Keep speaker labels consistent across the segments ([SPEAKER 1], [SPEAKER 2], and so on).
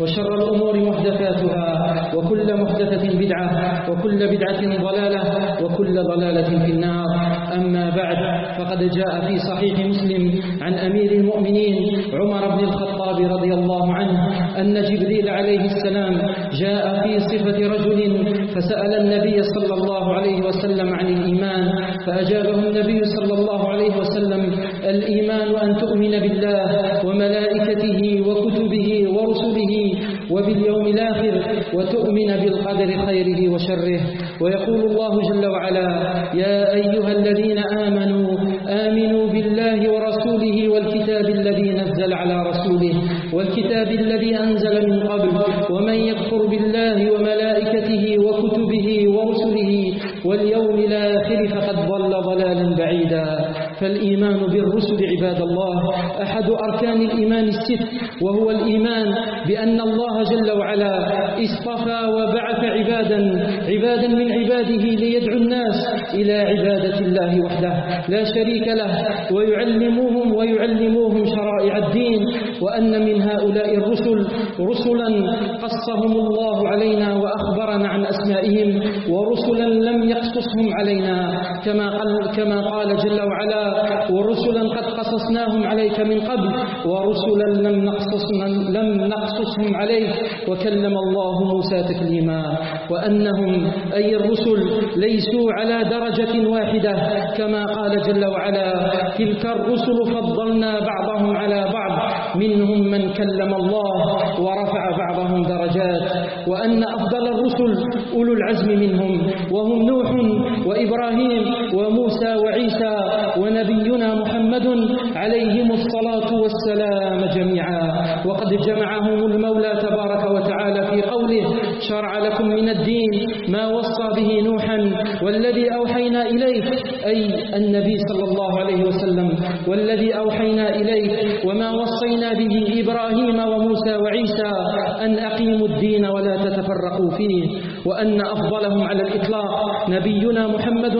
[SPEAKER 1] وشر الأمور محدثاتها وكل محدثة بدعة وكل بدعة ضلالة وكل ضلالة في النار أما بعد فقد جاء في صحيح مسلم عن أمير المؤمنين عمر بن الخطاب رضي الله عنه أن جبريل عليه السلام جاء في صفة رجل فسأل النبي صلى الله عليه وسلم عن الإيمان فأجابه النبي صلى الله عليه وسلم الإيمان أن تؤمن بالله وملائكته وكتبه ورسله وباليوم الآخر وتؤمن بالقدر خيره وشره ويقول الله جل وعلا يا أيها الذين آمنوا آمنوا بالله ورسوله والكتاب الذي نزل على رسوله والكتاب الذي أنزل من قبل ومن يقتل فالإيمان بالرسل عباد الله أحد أركان الإيمان الست وهو الإيمان بأن الله جل وعلا اصطفى وبعث عبادا عبادا من عباده ليدعو الناس إلى عبادة الله وحده لا شريك له ويعلموهم ويعلموهم شرائع الدين وأن من هؤلاء الرسل رسلا قصهم الله علينا وأخبرنا عن أسمائهم ورسلا لم يقصصهم علينا كما قال, كما قال جل وعلا ورسلا قد قصصناهم عليك من قبل ورسلا لم نقصصهم, لم نقصصهم عليك وكلم الله موسى تكليما وأنهم أي الرسل ليسوا على درجة واحدة كما قال جل وعلا تلك الرسل فضلنا بعضهم على بعض منهم من كلم الله ورفع بعضهم درجات وأن أفضل الرسل أولو العزم منهم وهم نوح وإبراهيم وموسى وعيسى ونبي نبينا محمد عليهم الصلاة والسلام جميعا وقد جمعهم المولى تبارك وتعالى في قوله شرع لكم من الدين ما وصى به نوحا والذي أوحينا إليه أي النبي صلى الله عليه وسلم والذي أوحينا إليه وما وصينا به إبراهيم وموسى وعيسى أن أقيموا الدين ولا تتفرقوا فيه وأن أفضلهم على الإطلاق نبينا محمد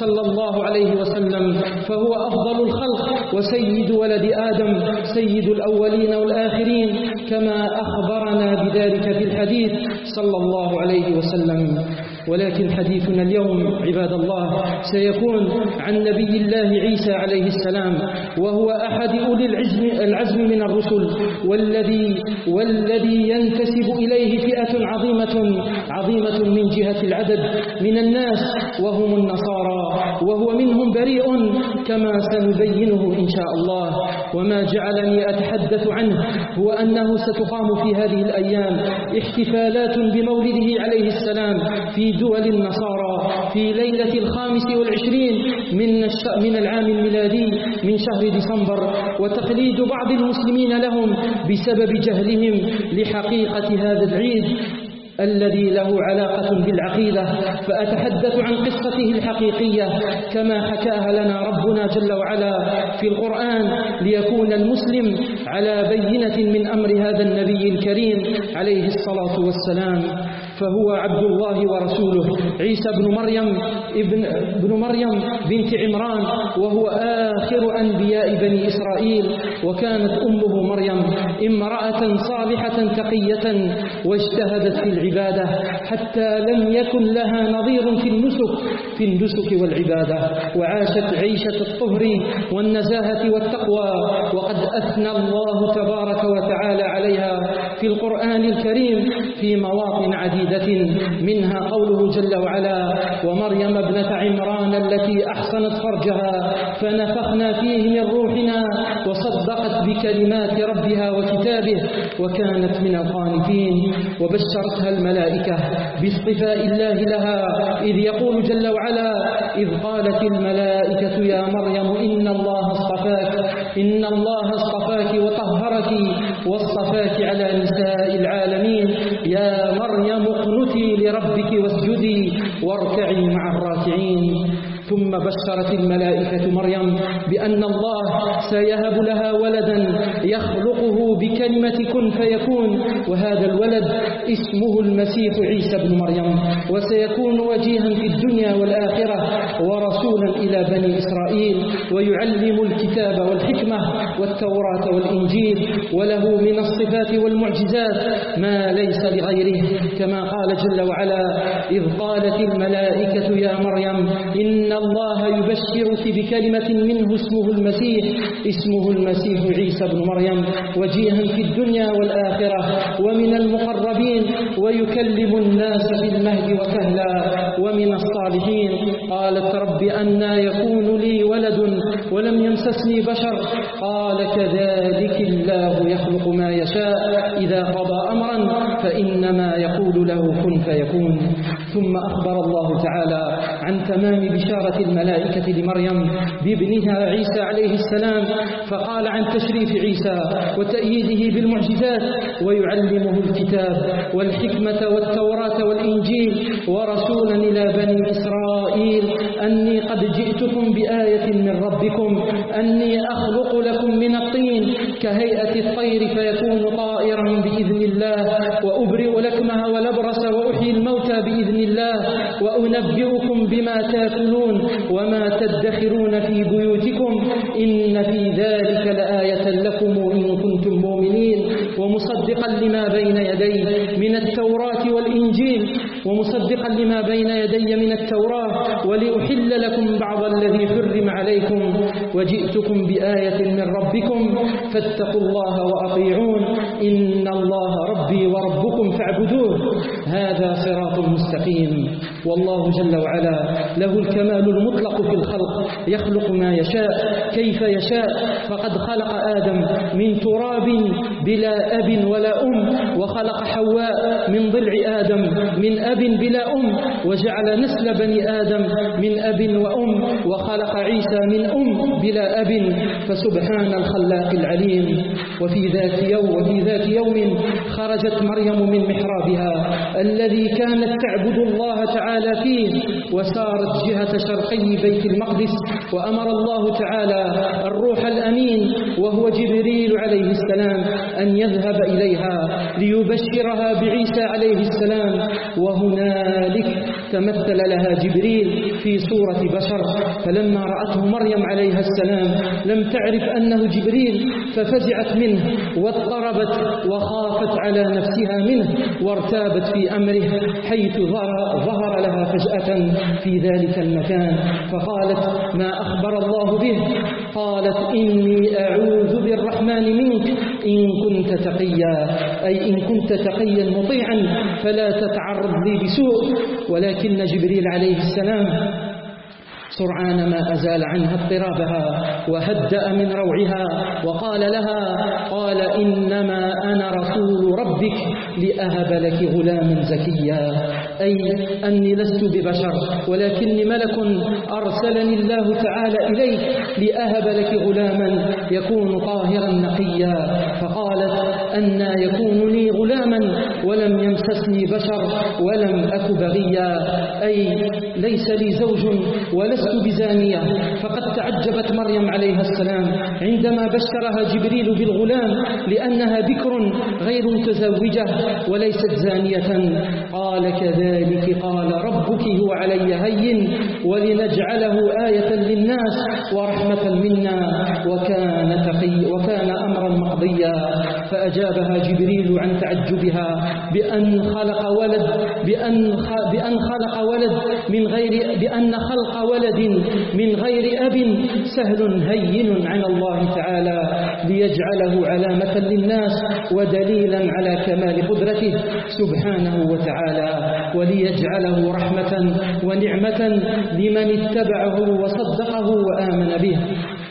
[SPEAKER 1] صلى الله عليه وسلم فهو أفضل الخلق وسيد ولد آدم سيد الأولين والآخرين كما أخبرنا بذلك في الحديث صلى الله عليه وسلم ولكن حديثنا اليوم عباد الله سيكون عن نبي الله عيسى عليه السلام وهو أحد أولي العزم العزم من الرسل والذي, والذي ينتسب إليه فئة عظيمة عظيمة من جهة العدد من الناس وهم النصارى وهو منهم بريء كما سنبينه إن شاء الله وما جعلني أتحدث عنه هو أنه ستقام في هذه الأيام احتفالات بمولده عليه السلام في دول النصارى في ليلة الخامس والعشرين من, من العام الميلادي من شهر ديسمبر وتقليد بعض المسلمين لهم بسبب جهلهم لحقيقة هذا العيد الذي له علاقة بالعقيدة فأتحدث عن قصته الحقيقية كما حكاها لنا ربنا جل وعلا في القرآن ليكون المسلم على بينة من أمر هذا النبي الكريم عليه الصلاة والسلام فهو عبد الله ورسوله عيسى بن مريم ابن, ابن مريم بنت عمران وهو آخر أنبياء بني إسرائيل وكانت أمه مريم امرأة صالحة تقية واجتهدت في العبادة حتى لم يكن لها نظير في النسك في النسك والعبادة وعاشت عيشة الطهر والنزاهة والتقوى وقد أثنى الله تبارك وتعالى عليها في القرآن الكريم في مواطن عديدة منها قوله جل وعلا ومريم ابنة عمران التي أحصنت فرجها فنفخنا فيه من روحنا وصدقت بكلمات ربها وكتابه وكانت من القانتين وبشرتها الملائكة باصطفاء الله لها إذ يقول جل وعلا إذ قالت الملائكة يا مريم إن الله اصطفاك إن الله اصطفاك وطهرك واصطفاك على نساء نساء العالمين يا مريم اقنتي لربك واسجدي واركعي مع الراكعين ثم بشرت الملائكة مريم بأن الله سيهب لها ولدا يخلقه بكلمة كن فيكون وهذا الولد اسمه المسيح عيسى بن مريم وسيكون وجيها في الدنيا والآخرة ورسولا إلى بني إسرائيل ويعلم الكتاب والحكمة والتوراة والإنجيل وله من الصفات والمعجزات ما ليس لغيره كما قال جل وعلا إذ قالت الملائكة يا مريم الله يبشر في بكلمة منه اسمه المسيح اسمه المسيح عيسى بن مريم وجيها في الدنيا والآخرة ومن المقربين ويكلم الناس في المهد وكهلا ومن الصالحين قالت رب أنا يكون لي ولد ولم يمسسني بشر قال كذلك الله يخلق ما يشاء إذا قضى أمرا فإنما يقول له كن فيكون ثم أخبر الله تعالى عن تمام بشارة الملائكة لمريم بابنها عيسى عليه السلام فقال عن تشريف عيسى وتأييده بالمعجزات ويعلمه الكتاب والحكمة والتوراة والإنجيل ورسولا إلى بني إسرائيل أني قد جئتكم بآية من ربكم أني أخلق لكم من الطين كهيئة الطير فيكون طائرا بإذن الله وأبرئ لكمها ولبرس وأحيي الموتى بإذن الله وأنبئكم بما تاكلون وما تدخرون في بيوتكم إن في ذلك لآية لكم إن كنتم مؤمنين ومصدقا لما بين يديه من التوراة والإنجيل ومصدقا لما بين يدي من التوراة ولأحل لكم بعض الذي حرم عليكم وجئتكم بآية من ربكم فاتقوا الله وأطيعون إن الله ربي وربكم فاعبدوه هذا صراط مستقيم والله جل وعلا له الكمال المطلق في الخلق يخلق ما يشاء كيف يشاء فقد خلق آدم من تراب بلا أب ولا أم وخلق حواء من ضلع آدم من أب بلا أم وجعل نسل بني آدم من أب وأم وخلق عيسى من أم بلا أب فسبحان الخلاق العليم وفي ذات يوم, وفي ذات يوم خرجت مريم من محرابها الذي كانت تعبد الله تعالى فيه وسارت جهة شرقي بيت المقدس وأمر الله تعالى الروح الأمين وهو جبريل عليه السلام أن يذهب إليها ليبشرها بعيسى عليه السلام وهو هنالك تمثل لها جبريل في صورة بشر فلما رأته مريم عليها السلام لم تعرف أنه جبريل ففزعت منه واضطربت وخافت على نفسها منه وارتابت في أمره حيث ظهر لها فجأة في ذلك المكان فقالت ما أخبر الله به قالت إني أعوذ بالرحمن منك إن كنت تقيا أي إن كنت تقيا مطيعا فلا تتعرض لي بسوء ولكن جبريل عليه السلام سرعان ما أزال عنها اضطرابها وهدأ من روعها وقال لها قال إنما أنا رسول ربك لأهب لك غلاما زكيا أي أني لست ببشر ولكني ملك أرسلني الله تعالى إليك لأهب لك غلاما يكون طاهرا نقيا فقالت أن يكون لي غلاما ولم يمسسني بشر ولم أك بغيا أي ليس لي زوج ولست بزانية فقد تعجبت مريم عليها السلام عندما بشرها جبريل بالغلام لأنها بكر غير متزوجة وليست زانية قال كذلك ذلك قال ربك هو علي هين ولنجعله آية للناس ورحمة منا وكان, وكان أمرا مقضيا فأجابها جبريل عن تعجبها بأن خلق ولد بأن بأن خلق ولد من غير بأن خلق ولد من غير أب سهل هين عن الله تعالى ليجعله علامة للناس ودليلا على كمال قدرته سبحانه وتعالى وليجعله رحمة ونعمة لمن اتبعه وصدقه وآمن به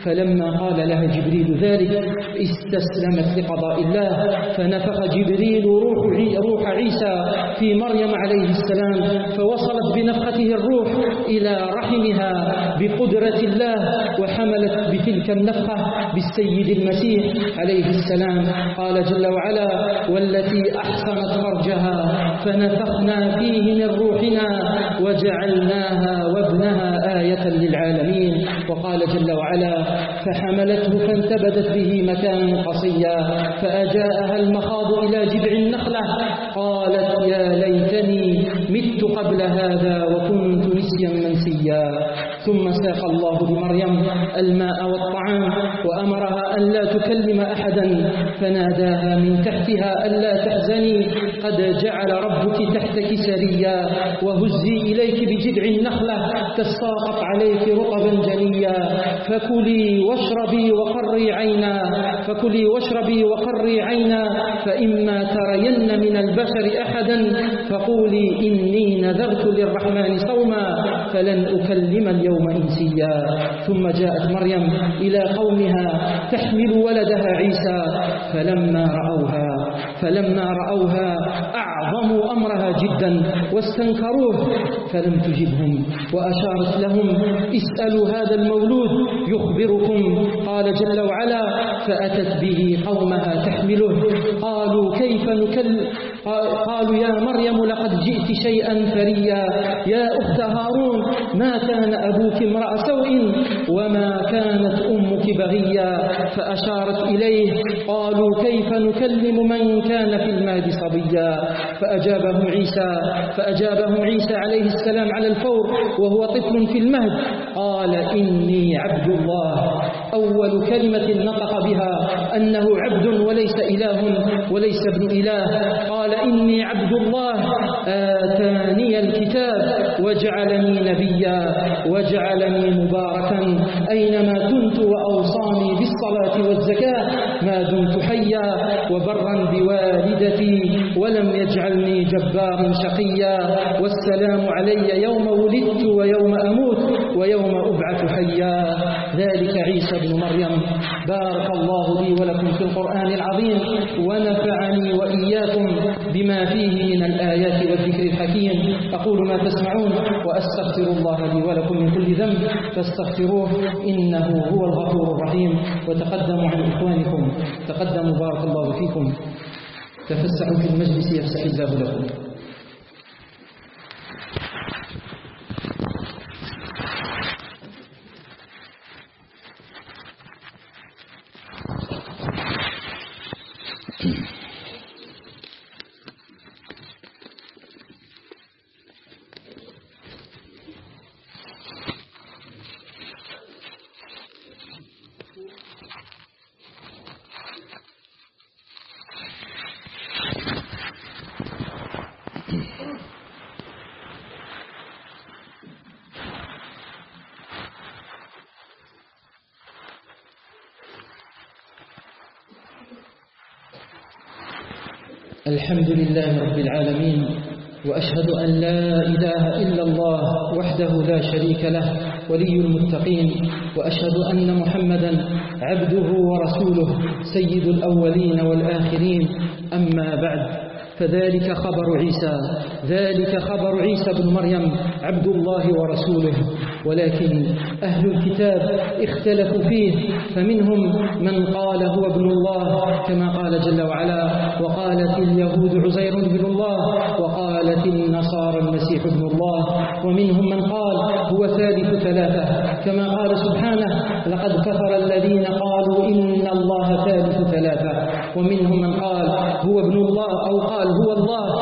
[SPEAKER 1] فلما قال لها جبريل ذلك استسلمت لقضاء الله فنفخ جبريل روح, روح عيسى في مريم عليه السلام فوصلت بنفخته الروح إلى رحمها بقدرة الله وحملت بتلك النفخة بالسيد المسيح عليه السلام قال جل وعلا والتي أحسنت فرجها فنفخنا فيه من روحنا وجعلناها وابنها آية للعالمين وقال جل وعلا فحملته فانتبذت به مكانا قصيا فأجاءها المخاض إلى جذع النخلة قالت يا ليتني مت قبل هذا وكنت نسيا منسيا ثم ساق الله بمريم الماء والطعام وأمرها أن لا تكلم أحدا فناداها من تحتها ألا تحزني قد جعل ربك تحتك سريا وهزي إليك بجذع النخلة تساقط عليك رطبا جنيا فكلي واشربي وقري عينا فكلي واشربي وقري عينا فإما ترين من البهر البشر أحدا فقولي إني نذرت للرحمن صوما فلن أكلم اليوم إنسيا ثم جاءت مريم إلى قومها تحمل ولدها عيسى فلما رأوها فلما رأوها أعظموا أمرها جدا واستنكروه فلم تجبهم وأشارت لهم اسألوا هذا المولود يخبركم قال جل وعلا فأتت به قومها تحمله قالوا كيف نكلم قالوا يا مريم لقد جئت شيئا فريا يا أخت هارون ما كان أبوك امرأ سوء وما كانت أمك بغيا فأشارت إليه قالوا كيف نكلم من كان في المهد صبيا فأجابهم عيسى فأجابهم عيسى عليه السلام على الفور وهو طفل في المهد قال إني عبد الله أول كلمة نطق بها أنه عبد وليس إله وليس ابن إله قال إني عبد الله آتاني الكتاب وجعلني نبيا وجعلني مباركا أينما كنت وأوصاني بالصلاة والزكاة ما دمت حيا وبرا بوالدتي ولم يجعلني جبارا شقيا والسلام علي يوم ولدت ويوم أموت ويوم أبعث حيا عيسى بن مريم بارك الله لي ولكم في القرآن العظيم ونفعني وإياكم بما فيه من الآيات والذكر الحكيم أقول ما تسمعون وأستغفر الله لي ولكم من كل ذنب فاستغفروه إنه هو الغفور الرحيم وتقدموا عن إخوانكم تقدموا بارك الله فيكم تفسحوا في المجلس يفسح الله لكم الحمد لله رب العالمين وأشهد أن لا إله إلا الله وحده لا شريك له ولي المتقين وأشهد أن محمدا عبده ورسوله سيد الأولين والآخرين أما بعد فذلك خبر عيسى ذلك خبر عيسى بن مريم عبد الله ورسوله ولكن أهل الكتاب اختلفوا فيه فمنهم من قال هو ابن الله كما قال جل وعلا وقالت اليهود عزير ابن الله وقالت النصارى المسيح ابن الله ومنهم من قال هو ثالث ثلاثة كما قال سبحانه لقد كفر الذين قالوا إن الله ثالث ثلاثة ومنهم من قال هو ابن الله أو قال هو الله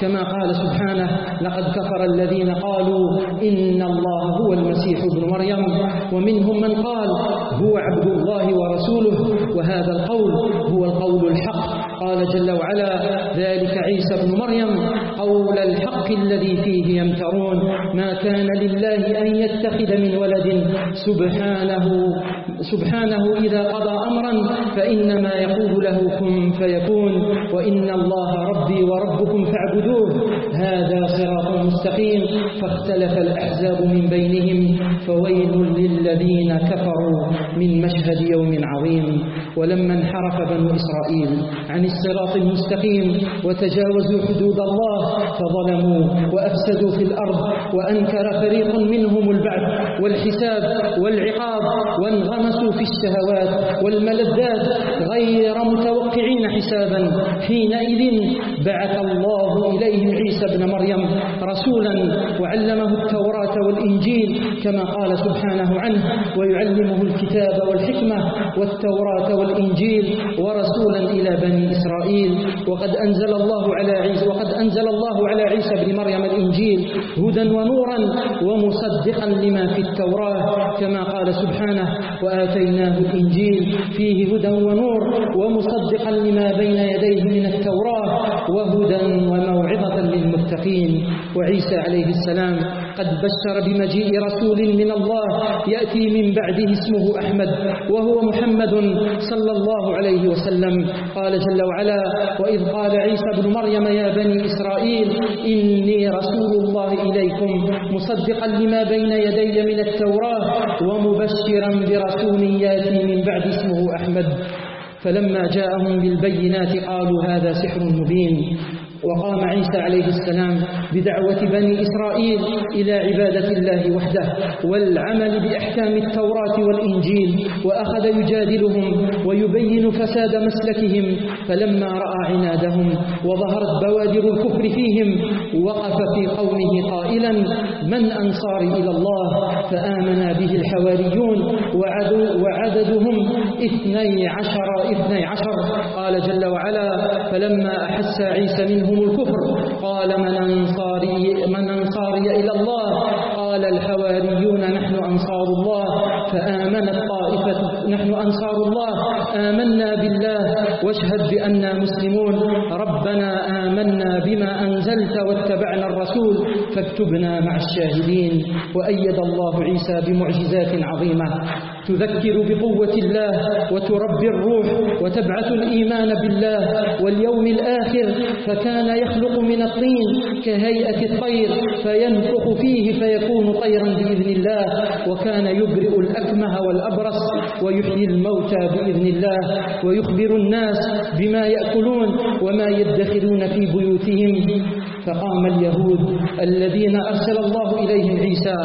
[SPEAKER 1] كما قال سبحانه لقد كفر الذين قالوا إن الله هو المسيح ابن مريم ومنهم من قال هو عبد الله ورسوله وهذا القول هو القول الحق قال جل وعلا ذلك عيسى بن مريم قول الحق الذي فيه يمترون ما كان لله أن يتخذ من ولد سبحانه سبحانه إذا قضى أمرا فإنما يقول له كن فيكون وإن الله ربي وربكم فاعبدوه هذا صراط مستقيم فاختلف الأحزاب من بينهم فويل للذين كفروا من مشهد يوم عظيم ولما انحرف بنو إسرائيل عن الصراط المستقيم وتجاوزوا حدود الله فظلموا وأفسدوا في الأرض وأنكر فريق منهم البعث والحساب والعقاب وانغمسوا في الشهوات والملذات غير متوقعين حسابا حينئذ بعث الله إليهم عيسى بن مريم رسولا وعلمه التوراة والإنجيل كما قال سبحانه عنه ويعلمه الكتاب والحكمة والتوراة والإنجيل ورسولا إلى بني إسرائيل إسرائيل وقد أنزل الله على عيسى وقد أنزل الله على عيسى بن مريم الإنجيل هدى ونورا ومصدقا لما في التوراة كما قال سبحانه وآتيناه الإنجيل فيه هدى ونور ومصدقا لما بين يديه المتقين وعيسى عليه السلام قد بشر بمجيء رسول من الله يأتي من بعده اسمه أحمد وهو محمد صلى الله عليه وسلم قال جل وعلا وإذ قال عيسى بن مريم يا بني إسرائيل إني رسول الله إليكم مصدقا لما بين يدي من التوراة ومبشرا برسول ياتي من بعد اسمه أحمد فلما جاءهم بالبينات قالوا هذا سحر مبين وقام عيسى عليه السلام بدعوة بني إسرائيل إلى عبادة الله وحده والعمل بأحكام التوراة والإنجيل وأخذ يجادلهم ويبين فساد مسلكهم فلما رأى عنادهم وظهرت بوادر الكفر فيهم وقف في قومه قائلا من أنصاري إلى الله فآمنا به الحواريون وعددهم اثني عشر, اثني عشر قال جل وعلا فلما أحس عيسى منهم الكفر قال من أنصاري, من أنصاري إلى الله قال الحواريون نحن أنصار الله فآمنت طائفة نحن أنصار الله آمنا بالله واشهد بأننا مسلمون ربنا آمنا بما أنزلت واتبعنا الرسول فاكتبنا مع الشاهدين وأيد الله عيسى بمعجزات عظيمة تذكر بقوة الله وتربي الروح وتبعث الإيمان بالله واليوم الآخر فكان يخلق من الطين كهيئة الطير فينفخ فيه فيكون طيرا بإذن الله وكان يبرئ الأكمه والأبرص ويحيي الموتى بإذن الله ويخبر الناس بما يأكلون وما يدخلون في بيوتهم فقام اليهود الذين أرسل الله إليهم عيسى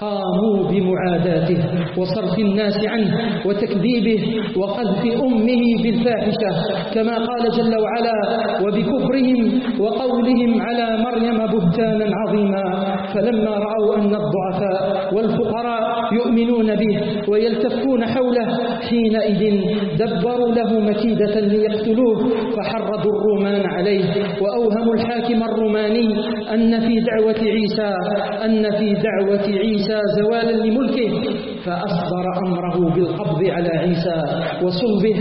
[SPEAKER 1] قاموا بمعاداته وصرف الناس عنه وتكذيبه وقذف أمه بالفاحشة كما قال جل وعلا وبكفرهم وقولهم على مريم بهتانا عظيما فلما رأوا أن الضعفاء والفقراء يؤمنون به ويلتفون حوله حينئذ دبروا له مكيدة ليقتلوه فحرضوا الرومان عليه وأوهموا الحاكم الروماني أن في دعوة عيسى أن في دعوة عيسى زوالا لملكه فأصدر أمره بالقبض على عيسى وصلبه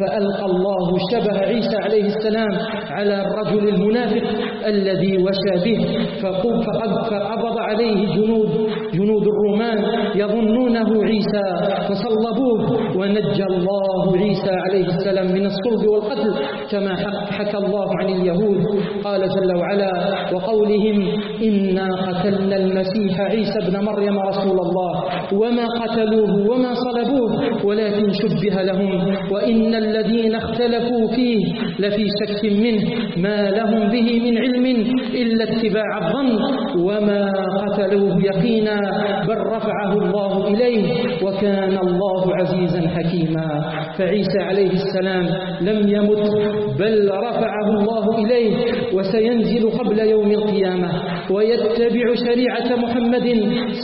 [SPEAKER 1] فألقى الله شبه عيسى عليه السلام على الرجل المنافق الذي وشى به فقد فقبض عليه جنود جنود الرومان يظنونه عيسى فصلبوا ونجى الله عيسى عليه السلام من الصلب والقتل كما حكى الله عن اليهود قال جل وعلا وقولهم إنا قتلنا المسيح عيسى ابن مريم رسول الله وما قتلوه وما صلبوه ولكن شبه لهم وإن الذين اختلفوا فيه لفي شك منه ما لهم به من علم إلا اتباع الظن وما قتلوه يقينا بل رفعه الله إليه وكان الله عزيزا حكيما فعيسى عليه السلام لم يمت بل رفعه الله إليه وسينزل قبل يوم القيامة ويتبع شريعة محمد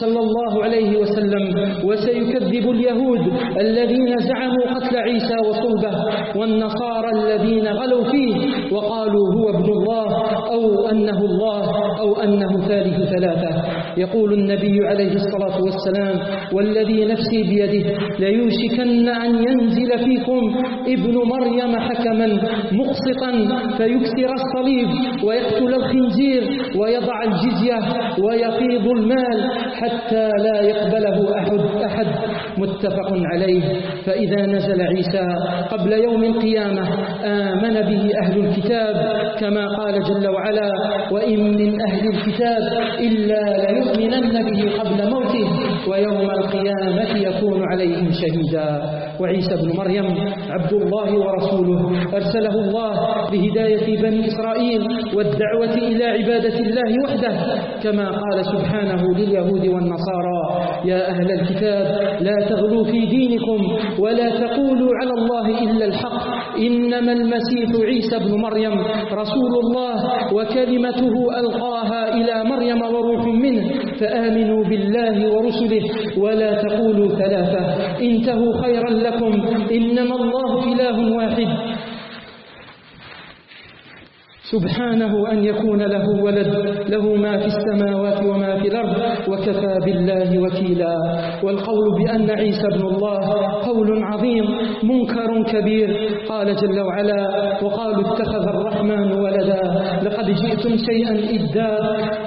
[SPEAKER 1] صلى الله عليه وسلم وسيكذب اليهود الذين زعموا قتل عيسى وصلبه والنصارى الذين غلوا فيه وقالوا هو ابن الله أو أنه الله أو أنه ثالث ثلاثة يقول النبي عليه الصلاة والسلام والذي نفسي بيده ليوشكن إن أن ينزل فيكم ابن مريم حكما مقسطا فيكسر الصليب ويقتل الخنزير ويضع الجزية ويفيض المال حتى لا يقبله أحد, أحد متفق عليه فإذا نزل عيسى قبل يوم القيامة آمن به أهل الكتاب كما قال جل وعلا وإن من أهل الكتاب إلا ليؤمنن به قبل موته ويوم القيامة يكون عليهم شهيدا وعيسى بن مريم عبد الله ورسوله أرسله الله لهداية بني إسرائيل والدعوة إلى عبادة الله وحده كما قال سبحانه لليهود والنصارى يا أهل الكتاب لا تغلوا في دينكم ولا تقولوا على الله إلا الحق إنما المسيح عيسى بن مريم رسول الله وكلمته ألقاها إلى مريم وروح منه فآمنوا بالله ورسله ولا تقولوا ثلاثة انتهوا خير خيرا لكم إنما الله إله واحد سبحانه أن يكون له ولد له ما في السماوات وما في الأرض وكفى بالله وكيلا والقول بأن عيسى ابن الله قول عظيم منكر كبير قال جل وعلا وقالوا اتخذ الرحمن ولدا لقد جئتم شيئا إدار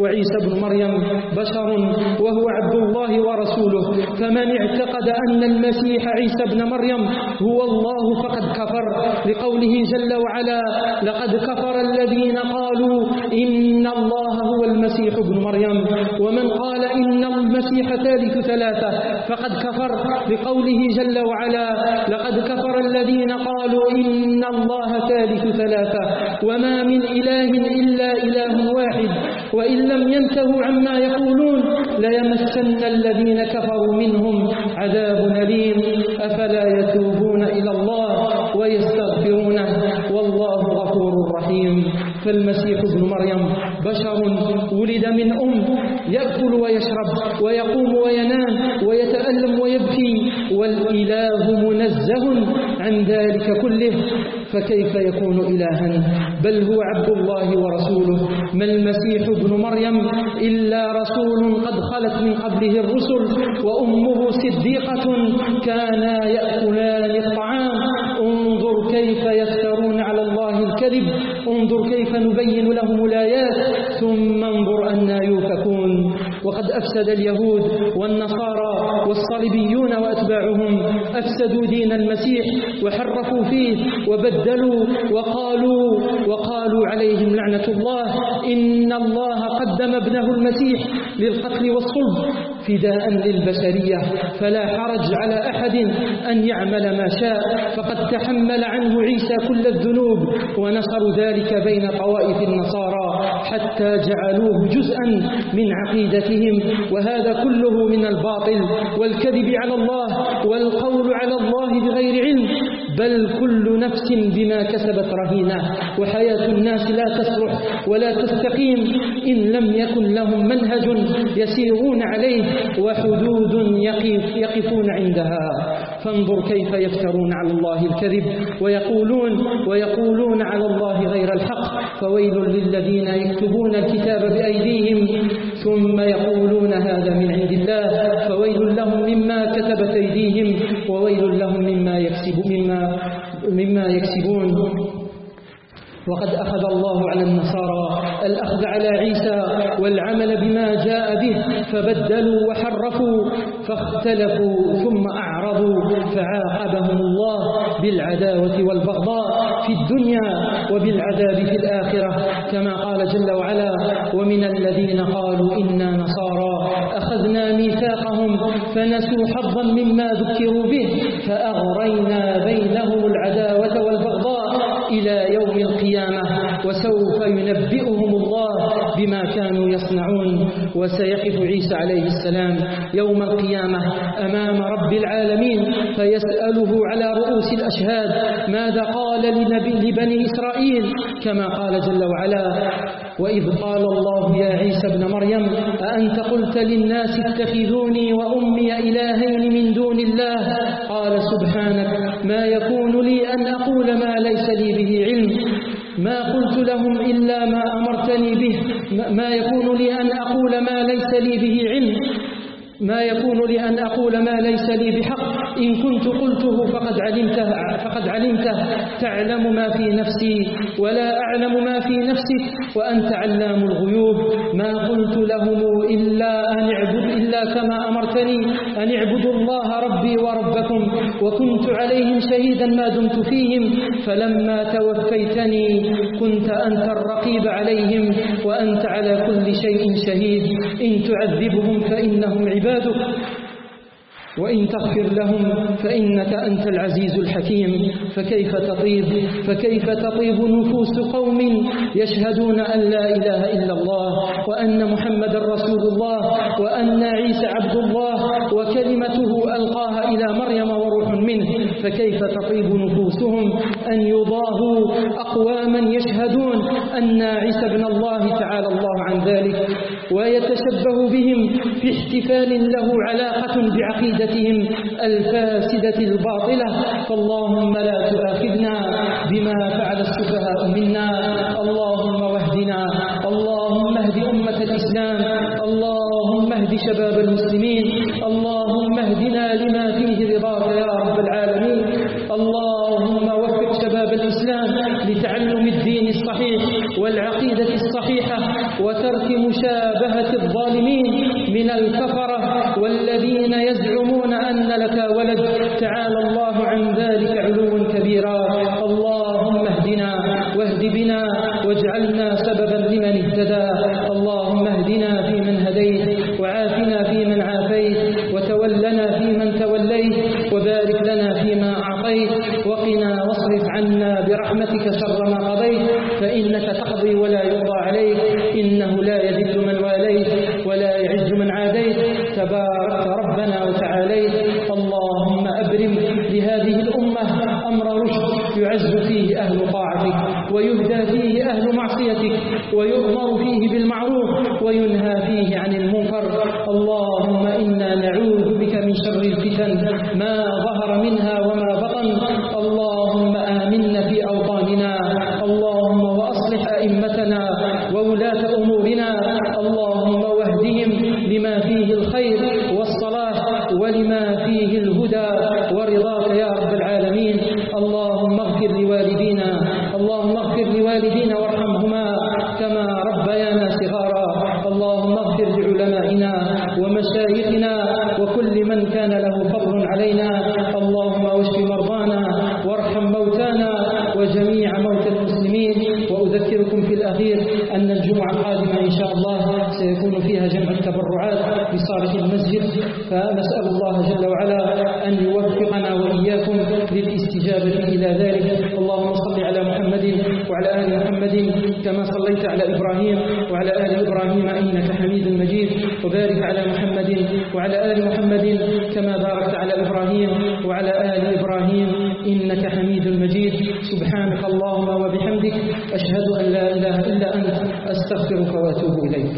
[SPEAKER 1] وعيسى بن مريم بشر وهو عبد الله ورسوله فمن اعتقد أن المسيح عيسى بن مريم هو الله فقد كفر لقوله جل وعلا لقد كفر الذين قالوا إن الله هو المسيح ابن مريم ومن قال إن المسيح ثالث ثلاثة فقد كفر لقوله جل وعلا لقد كفر الذين قالوا إن الله ثالث ثلاثة وما من إله إلا إله واحد وإن لم ينتهوا عما يقولون ليمسن الذين كفروا منهم عذاب أليم أفلا يتوبون إلى الله ويستغفرونه والله غفور رحيم فالمسيح ابن مريم بشر ولد من أم يأكل ويشرب ويقوم وينام ويتألم ويبكي والإله منزه عن ذلك كله فكيف يكون إلها بل هو عبد الله ورسوله ما المسيح ابن مريم إلا رسول قد خلت من قبله الرسل وأمه صديقة كانا يأكلان الطعام انظر كيف يفترون على الله الكذب انظر كيف نبين لهم الآيات ثم انظر أنا يوفكون وقد أفسد اليهود والنصارى والصليبيون وأتباعهم أفسدوا دين المسيح وحرفوا فيه وبدلوا وقالوا وقالوا عليهم لعنة الله إن الله قدم ابنه المسيح للقتل والصلب فداء للبشرية فلا حرج على أحد أن يعمل ما شاء فقد تحمل عنه عيسى كل الذنوب ونصر ذلك بين طوائف النصارى حتى جعلوه جزءا من عقيدتهم وهذا كله من الباطل والكذب على الله والقول على الله بغير علم بل كل نفس بما كسبت رهينة وحياة الناس لا تسرح ولا تستقيم إن لم يكن لهم منهج يسيرون عليه وحدود يقف يقفون عندها فانظر كيف يفترون على الله الكذب ويقولون ويقولون على الله غير الحق فويل للذين يكتبون الكتاب بأيديهم ثم يقولون هذا من عند الله فويل لهم مما كتبت أيديهم وويل لهم مما, يكسب مما, مما يكسبون وقد أخذ الله على النصارى الأخذ على عيسى والعمل بما جاء به فبدلوا وحرفوا فاختلفوا ثم أعرضوا فعاقبهم الله بالعداوة والبغضاء في الدنيا وبالعذاب في الآخرة كما قال جل وعلا ومن الذين قالوا إنا نصارى أخذنا ميثاقهم فنسوا حظا مما ذكروا به فأغرينا بينهم العداوة والبغضاء إلى يوم القيامة وسوف ينبئهم بما كانوا يصنعون وسيقف عيسى عليه السلام يوم القيامة أمام رب العالمين فيسأله على رؤوس الأشهاد ماذا قال لنبي لبني إسرائيل كما قال جل وعلا وإذ قال الله يا عيسى ابن مريم أأنت قلت للناس اتخذوني وأمي إلهين من دون الله قال سبحانك ما يكون لي أن أقول ما ليس لي به علم ما قلت لهم إلا ما أمر أخبرتني به ما يكون لي أن أقول ما ليس لي به علم ما يكون لي أن أقول ما ليس لي بحق إن كنت قلته فقد علمته فقد علمته تعلم ما في نفسي ولا أعلم ما في نفسك وأنت علام الغيوب ما قلت لهم إلا أن اعبد إلا كما أمرتني أن اعبدوا الله ربي وربكم وكنت عليهم شهيدا ما دمت فيهم فلما توفيتني كنت أنت الرقيب عليهم وأنت على كل شيء شهيد إن تعذبهم فإنهم عبادك وإن تغفر لهم فإنك أنت العزيز الحكيم فكيف تطيب فكيف تطيب نفوس قوم يشهدون أن لا إله إلا الله وأن محمد رسول الله وأن عيسى عبد الله وكلمته ألقاها إلى مريم وروح منه فكيف تطيب نفوسهم أن يضاهوا أقواما يشهدون أن عيسى ابن الله تعالى الله عن ذلك ويتشبه بهم في احتفال له علاقة بعقيدة عبادتهم الفاسدة الباطلة فاللهم لا تؤاخذنا بما فعل السفهاء منا اللهم واهدنا اللهم اهد أمة الإسلام اللهم اهد شباب المسلمين اللهم اهدنا لما فيه رضاك يا رب العالمين اللهم وفق شباب الإسلام لتعلم الدين الصحيح والعقيدة الصحيحة وترك مشابهة الظالمين من الكفر والذين يزعمون أن لك ولد تعالى الله عن ذلك علوا كبيرا اللهم اهدنا واهد بنا واجعلنا سببا لمن اهتدى اللهم اهدنا فيمن هديت وعافنا فيمن عافيت وتولنا فيمن توليت وبارك لنا فيما أعطيت وقنا واصرف عنا برحمتك شر ما قضيت فإنك تقضي ولا يقضى عليك